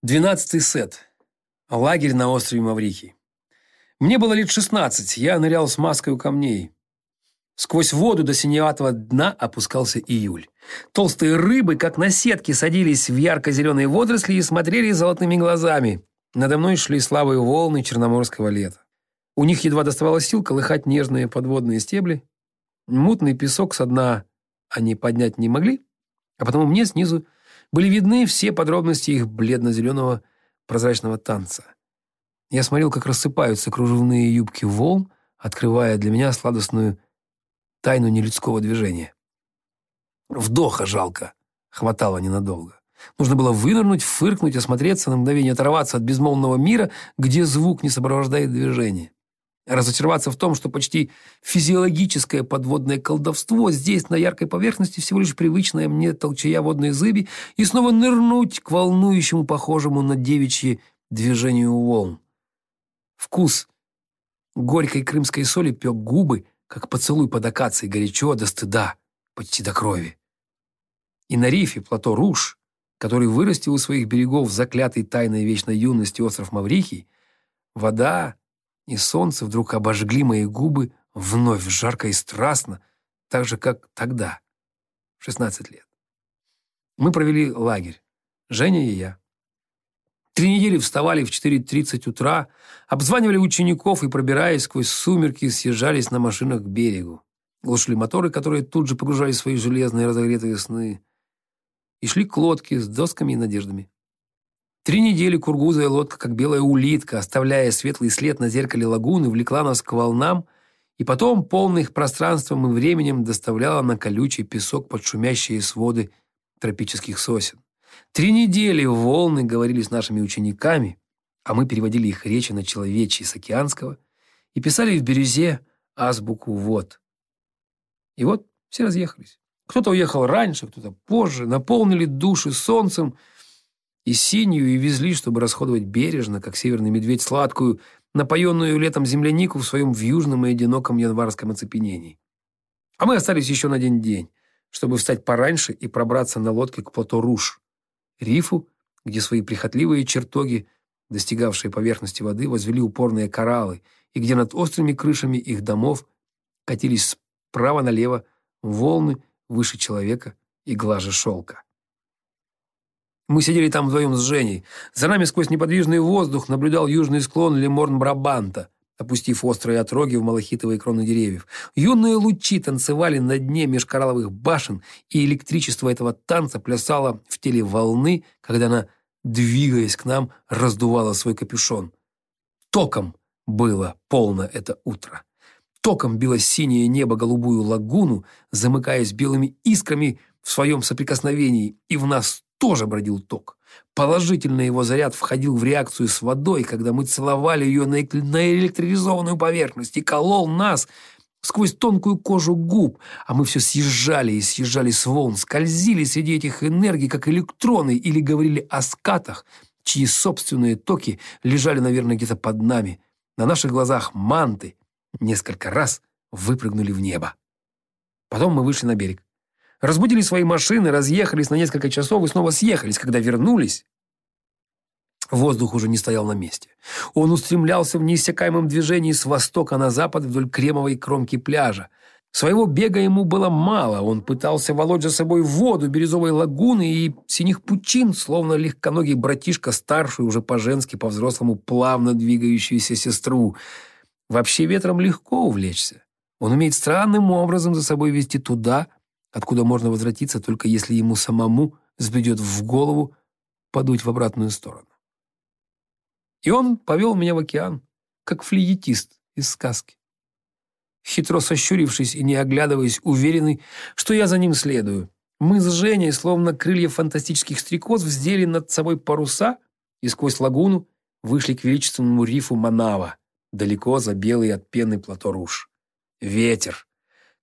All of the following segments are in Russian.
Двенадцатый сет. Лагерь на острове Маврикий. Мне было лет шестнадцать, я нырял с маской у камней. Сквозь воду до синеватого дна опускался июль. Толстые рыбы, как на сетке, садились в ярко-зеленые водоросли и смотрели золотыми глазами. Надо мной шли слабые волны черноморского лета. У них едва доставало сил колыхать нежные подводные стебли. Мутный песок со дна они поднять не могли, а потому мне снизу были видны все подробности их бледно-зеленого прозрачного танца. Я смотрел, как рассыпаются кружевные юбки волн, открывая для меня сладостную тайну нелюдского движения. Вдоха жалко, хватало ненадолго. Нужно было вынырнуть, фыркнуть, осмотреться, на мгновение оторваться от безмолвного мира, где звук не сопровождает движение разочароваться в том, что почти физиологическое подводное колдовство здесь, на яркой поверхности, всего лишь привычная мне толчая водной зыби, и снова нырнуть к волнующему, похожему на девичьи движению волн. Вкус горькой крымской соли пек губы, как поцелуй под акацией, горячо до стыда, почти до крови. И на рифе плато Руш, который вырастил у своих берегов заклятый тайной вечной юности остров Маврикий, вода и солнце вдруг обожгли мои губы вновь жарко и страстно, так же, как тогда, в 16 лет. Мы провели лагерь, Женя и я. Три недели вставали в 4.30 утра, обзванивали учеников и, пробираясь сквозь сумерки, съезжались на машинах к берегу. Глушили моторы, которые тут же погружали свои железные разогретые сны, и шли к лодке с досками и надеждами. Три недели кургузая лодка, как белая улитка, оставляя светлый след на зеркале лагуны, влекла нас к волнам и потом, полных пространством и временем, доставляла на колючий песок под шумящие своды тропических сосен. Три недели волны говорили с нашими учениками, а мы переводили их речи на человечьи с океанского и писали в бирюзе азбуку «Вот». И вот все разъехались. Кто-то уехал раньше, кто-то позже, наполнили души солнцем – и синюю, и везли, чтобы расходовать бережно, как северный медведь, сладкую, напоенную летом землянику в своем вьюжном и одиноком январском оцепенении. А мы остались еще на один-день, чтобы встать пораньше и пробраться на лодке к плато Руш, рифу, где свои прихотливые чертоги, достигавшие поверхности воды, возвели упорные кораллы, и где над острыми крышами их домов катились справа налево волны выше человека и глаже шелка. Мы сидели там вдвоем с Женей. За нами сквозь неподвижный воздух наблюдал южный склон Леморн-Брабанта, опустив острые отроги в малахитовые кроны деревьев. Юные лучи танцевали на дне межкоралловых башен, и электричество этого танца плясало в теле волны, когда она, двигаясь к нам, раздувала свой капюшон. Током было полно это утро. Током било синее небо голубую лагуну, замыкаясь белыми искрами в своем соприкосновении, и в нас тоже бродил ток. Положительный его заряд входил в реакцию с водой, когда мы целовали ее на электризованную поверхность и колол нас сквозь тонкую кожу губ, а мы все съезжали и съезжали с волн, скользили среди этих энергий, как электроны, или говорили о скатах, чьи собственные токи лежали, наверное, где-то под нами. На наших глазах манты несколько раз выпрыгнули в небо. Потом мы вышли на берег. Разбудили свои машины, разъехались на несколько часов и снова съехались. Когда вернулись, воздух уже не стоял на месте. Он устремлялся в неиссякаемом движении с востока на запад вдоль кремовой кромки пляжа. Своего бега ему было мало. Он пытался волочь за собой воду бирюзовой лагуны и синих пучин, словно легконогий братишка, старший уже по-женски, по-взрослому, плавно двигающуюся сестру. Вообще ветром легко увлечься. Он умеет странным образом за собой вести туда, откуда можно возвратиться, только если ему самому взбредет в голову подуть в обратную сторону. И он повел меня в океан, как флеетист из сказки. Хитро сощурившись и не оглядываясь, уверенный, что я за ним следую, мы с Женей, словно крылья фантастических стрекоз, вздели над собой паруса и сквозь лагуну вышли к величественному рифу Манава, далеко за белый от пены плато Руш. Ветер,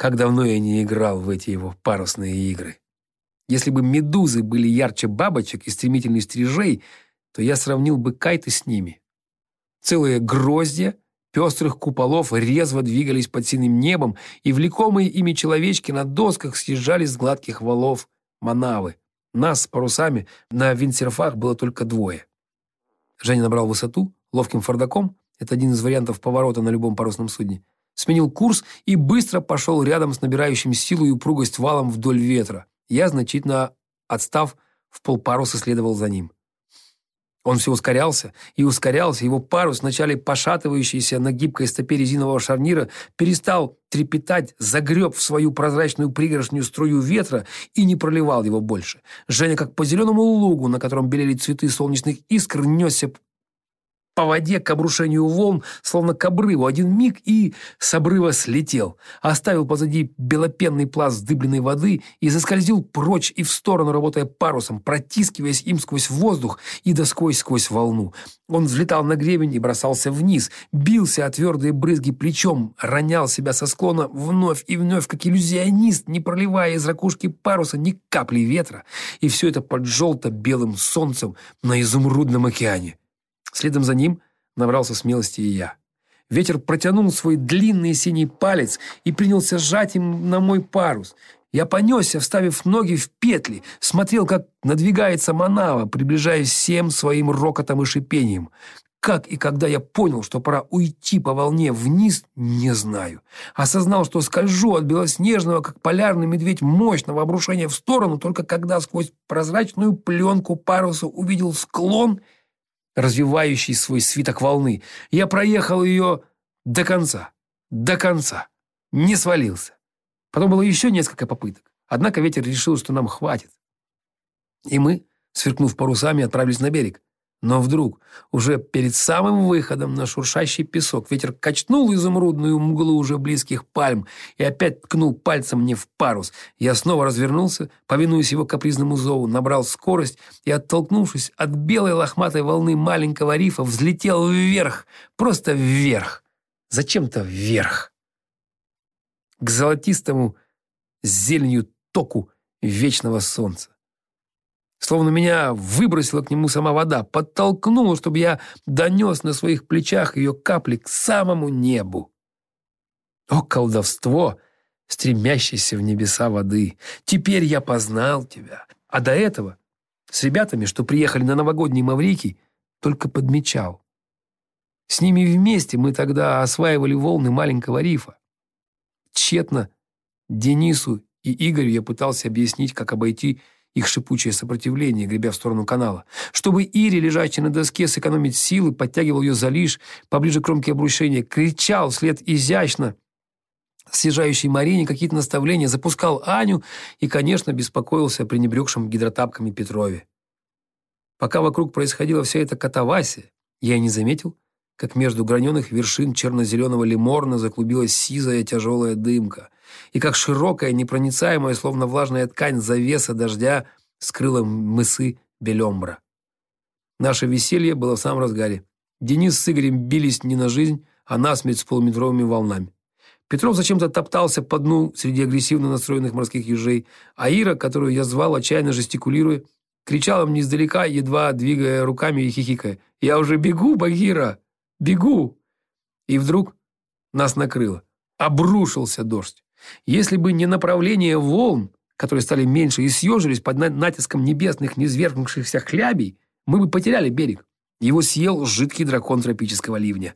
как давно я не играл в эти его парусные игры. Если бы медузы были ярче бабочек и стремительней стрижей, то я сравнил бы кайты с ними. Целые гроздья пестрых куполов резво двигались под синим небом, и влекомые ими человечки на досках съезжали с гладких валов Манавы. Нас с парусами на виндсерфах было только двое. Женя набрал высоту ловким фордаком, это один из вариантов поворота на любом парусном судне, сменил курс и быстро пошел рядом с набирающим силу и упругость валом вдоль ветра. Я, значительно отстав, в полпаруса следовал за ним. Он все ускорялся и ускорялся, его парус, вначале пошатывающийся на гибкой стопе резинового шарнира, перестал трепетать, загреб в свою прозрачную пригоршню струю ветра и не проливал его больше. Женя, как по зеленому лугу, на котором белели цветы солнечных искр, несся по воде к обрушению волн, словно к обрыву, один миг и с обрыва слетел, оставил позади белопенный пласт вздыбленной воды и заскользил прочь и в сторону, работая парусом, протискиваясь им сквозь воздух и доской сквозь волну. Он взлетал на гребень и бросался вниз, бился о твердые брызги плечом, ронял себя со склона вновь и вновь, как иллюзионист, не проливая из ракушки паруса ни капли ветра, и все это под желто-белым солнцем на изумрудном океане. Следом за ним набрался смелости и я. Ветер протянул свой длинный синий палец и принялся сжать им на мой парус. Я понесся, вставив ноги в петли, смотрел, как надвигается манава, приближаясь всем своим рокотом и шипением. Как и когда я понял, что пора уйти по волне вниз, не знаю. Осознал, что скольжу от белоснежного, как полярный медведь, мощного обрушения в сторону, только когда сквозь прозрачную пленку паруса увидел склон — развивающий свой свиток волны. Я проехал ее до конца. До конца. Не свалился. Потом было еще несколько попыток. Однако ветер решил, что нам хватит. И мы, сверкнув парусами, отправились на берег. Но вдруг, уже перед самым выходом на шуршащий песок, ветер качнул изумрудную мглу уже близких пальм и опять ткнул пальцем мне в парус. Я снова развернулся, повинуясь его капризному зову, набрал скорость и, оттолкнувшись от белой лохматой волны маленького рифа, взлетел вверх, просто вверх. Зачем-то вверх. К золотистому зеленью току вечного солнца. Словно меня выбросила к нему сама вода, подтолкнула, чтобы я донес на своих плечах ее капли к самому небу. О, колдовство, стремящееся в небеса воды! Теперь я познал тебя. А до этого с ребятами, что приехали на новогодний Маврикий, только подмечал. С ними вместе мы тогда осваивали волны маленького рифа. Тщетно Денису и Игорю я пытался объяснить, как обойти их шипучее сопротивление, гребя в сторону канала. Чтобы Ири, лежащий на доске, сэкономить силы, подтягивал ее за лишь поближе к кромке обрушения, кричал вслед изящно съезжающей Марине какие-то наставления, запускал Аню и, конечно, беспокоился о пренебрегшем гидротапками Петрове. Пока вокруг происходила вся эта катавасия, я не заметил, как между граненых вершин черно-зеленого лиморна заклубилась сизая тяжелая дымка, и как широкая, непроницаемая, словно влажная ткань завеса дождя скрыла мысы Белембра. Наше веселье было в самом разгаре. Денис с Игорем бились не на жизнь, а насмерть с полуметровыми волнами. Петров зачем-то топтался по дну среди агрессивно настроенных морских ежей, а Ира, которую я звал, отчаянно жестикулируя, кричала мне издалека, едва двигая руками и хихикая. «Я уже бегу, Багира! Бегу!» И вдруг нас накрыло. Обрушился дождь. Если бы не направление волн, которые стали меньше и съежились под натиском небесных низвергнувшихся хлябей, мы бы потеряли берег. Его съел жидкий дракон тропического ливня.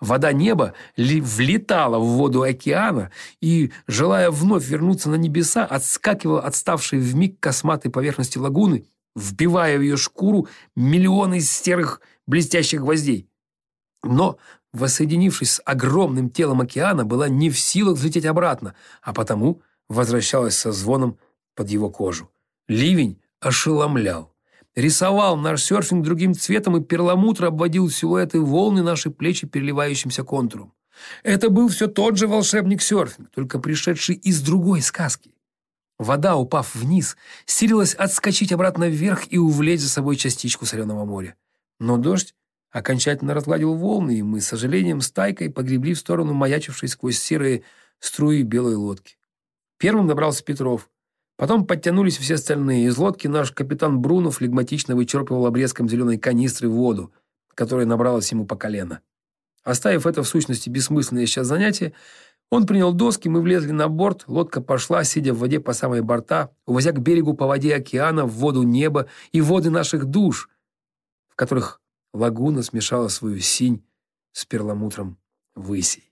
Вода неба влетала в воду океана и, желая вновь вернуться на небеса, отскакивала отставшей вмиг косматой поверхности лагуны, вбивая в ее шкуру миллионы серых блестящих гвоздей. Но, воссоединившись с огромным телом океана, была не в силах взлететь обратно, а потому возвращалась со звоном под его кожу. Ливень ошеломлял. Рисовал наш серфинг другим цветом, и перламутр обводил силуэты волны наши плечи переливающимся контуром. Это был все тот же волшебник-серфинг, только пришедший из другой сказки. Вода, упав вниз, силилась отскочить обратно вверх и увлечь за собой частичку соленого моря. Но дождь окончательно разгладил волны, и мы, с сожалением, стайкой погребли в сторону маячившей сквозь серые струи белой лодки. Первым добрался Петров. Потом подтянулись все остальные. Из лодки наш капитан Бруно флегматично вычерпывал обрезком зеленой канистры воду, которая набралась ему по колено. Оставив это в сущности бессмысленное сейчас занятие, он принял доски, мы влезли на борт, лодка пошла, сидя в воде по самой борта, увозя к берегу по воде океана, в воду неба и воды наших душ, в которых Лагуна смешала свою синь с перламутром высей.